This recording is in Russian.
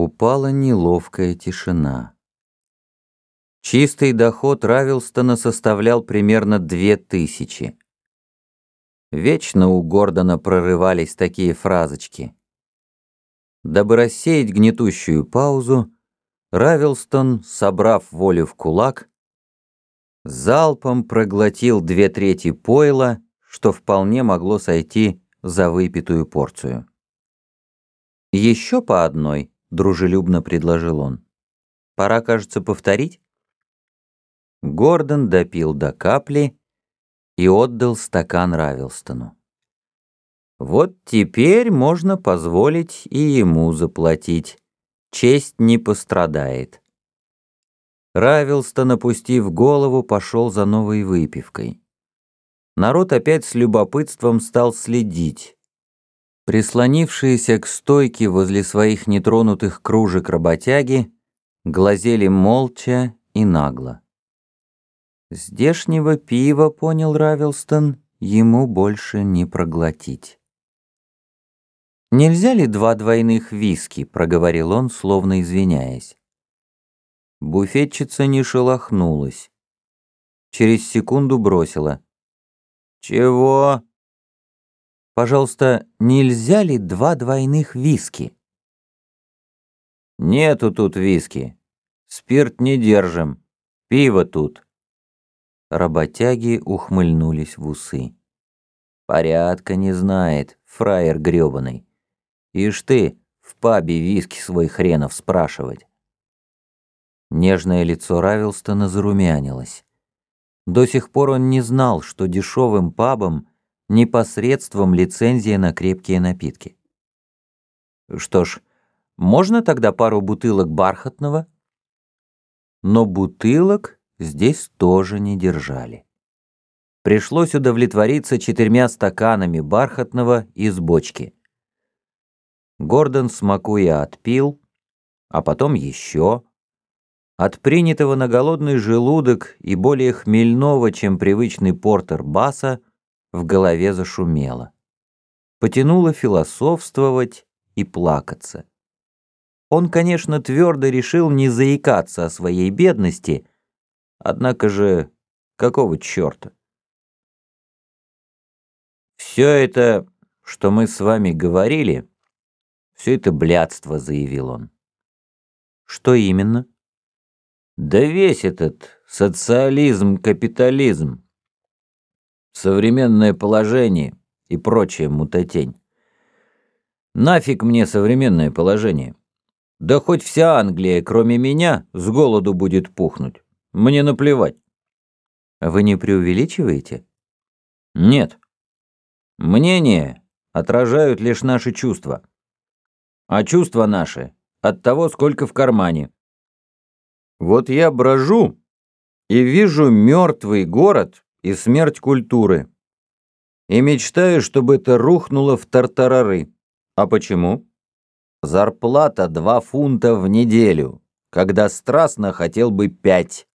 Упала неловкая тишина. Чистый доход Равилстона составлял примерно две тысячи. Вечно у Гордона прорывались такие фразочки. Дабы рассеять гнетущую паузу, Равилстон, собрав волю в кулак, залпом проглотил две трети пойла, что вполне могло сойти за выпитую порцию. «Еще по одной», — дружелюбно предложил он. «Пора, кажется, повторить?» Гордон допил до капли и отдал стакан Равилстону. Вот теперь можно позволить и ему заплатить. Честь не пострадает. Равилстон, опустив голову, пошел за новой выпивкой. Народ опять с любопытством стал следить. Прислонившиеся к стойке возле своих нетронутых кружек работяги глазели молча и нагло. Здешнего пива, понял Равилстон, ему больше не проглотить. «Нельзя ли два двойных виски?» — проговорил он, словно извиняясь. Буфетчица не шелохнулась. Через секунду бросила. «Чего?» «Пожалуйста, нельзя ли два двойных виски?» «Нету тут виски. Спирт не держим. Пиво тут». Работяги ухмыльнулись в усы. «Порядка не знает, фраер грёбаный. Ишь ты, в пабе виски свой хренов спрашивать». Нежное лицо Равилстона зарумянилось. До сих пор он не знал, что дешевым пабом непосредством лицензия на крепкие напитки. Что ж, можно тогда пару бутылок бархатного? Но бутылок здесь тоже не держали. Пришлось удовлетвориться четырьмя стаканами бархатного из бочки. Гордон, смакуя, отпил, а потом еще. От принятого на голодный желудок и более хмельного, чем привычный портер баса, в голове зашумело. Потянуло философствовать и плакаться. Он, конечно, твердо решил не заикаться о своей бедности, Однако же, какого черта? Все это, что мы с вами говорили, все это блядство, заявил он. Что именно? Да весь этот социализм, капитализм, современное положение и прочая мутатень. Нафиг мне современное положение? Да хоть вся Англия, кроме меня, с голоду будет пухнуть. Мне наплевать. Вы не преувеличиваете? Нет. Мнения отражают лишь наши чувства. А чувства наши от того, сколько в кармане. Вот я брожу и вижу мертвый город и смерть культуры. И мечтаю, чтобы это рухнуло в тартарары. А почему? Зарплата два фунта в неделю, когда страстно хотел бы пять.